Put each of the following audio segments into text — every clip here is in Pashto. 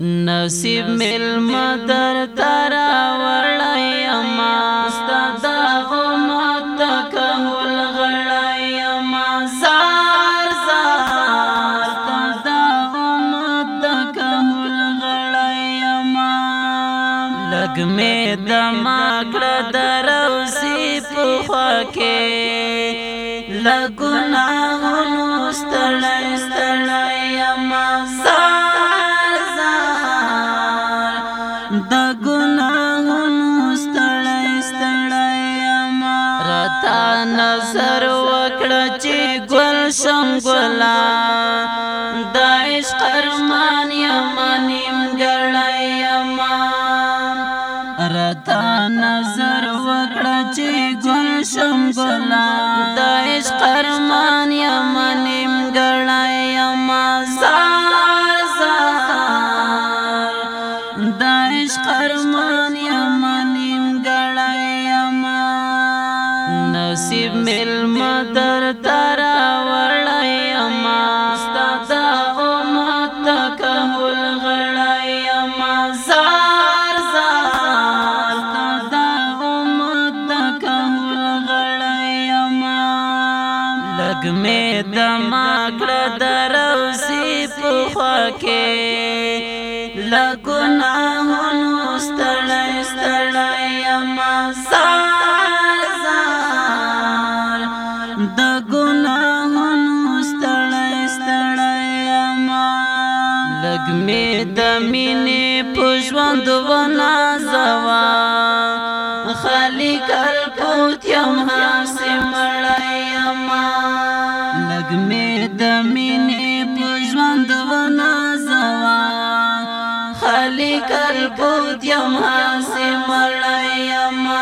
نصیب مل مدر ترا وړای اما ستدا غمت کول غړای اما زار زار ستدا غمت کول غړای اما لګ مې دما کړ دروسی په خکه لګ ګناهونو ستړای ستړای اما تا نظر وکړه چې ګل شم ګلا د عشق ارمان یمنیم ګړای یما رتا نظر وکړه چې ګل شم ګلا د عشق ارمان نصیب مل مدر ترا وړای اما ستدا او مت کهول غړای اما زار زار ستدا او مت کهول غړای اما لګ می دما کړ دروسی په خکه لګ نه هو نو ستړای ستړای اما زار وږمې د مینې په ژوند ونا زوا خالق الکوت یم هاسې مړای یما لګمې د مینې په ژوند ونا زوا خالق الکوت یم هاسې مړای یما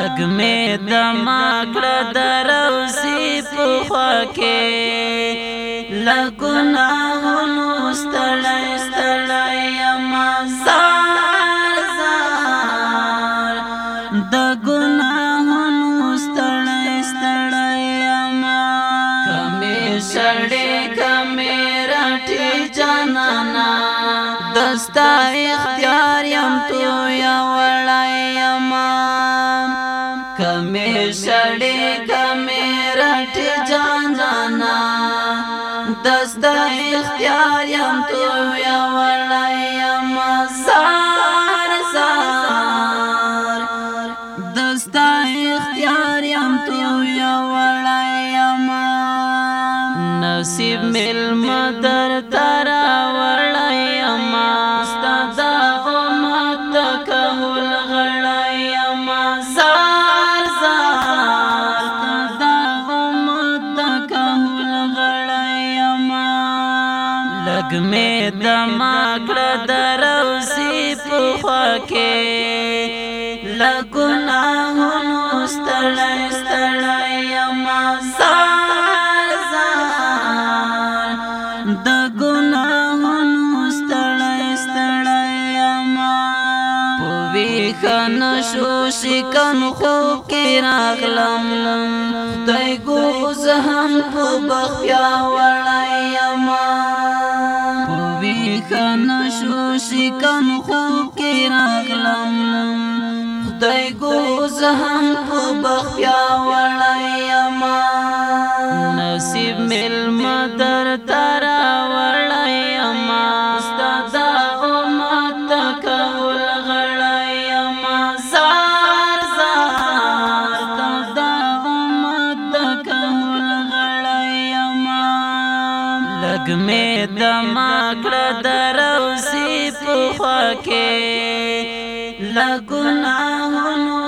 لګ مې د ماکړه دروسی په خوا کې لګنا هونو ستړی ستړی یما زار زار د ګناهونو ستړی ستړی یما کمې شړې کمې راټي جانانا دستا اختیار دستا اختیار یم تو یا وړای یم سار سار دستا اختیار یم تو یا وړای یم نصیب مل مدر تر نغمه د ماکړه دروسی په خوا کې لګناهونو ستړی ستړی یما سار زار د ګناهونو ستړی ستړی یما په ویخن شو شکن خوب کې راغلم دای ګوز هم په بخیا وړای یما ښکان شو شکن خوب کې راغلم خدای کو زهم په بخیا وړایم نصیب مل مدر تر دما کړه دروسی په خوا کې لګنا هونو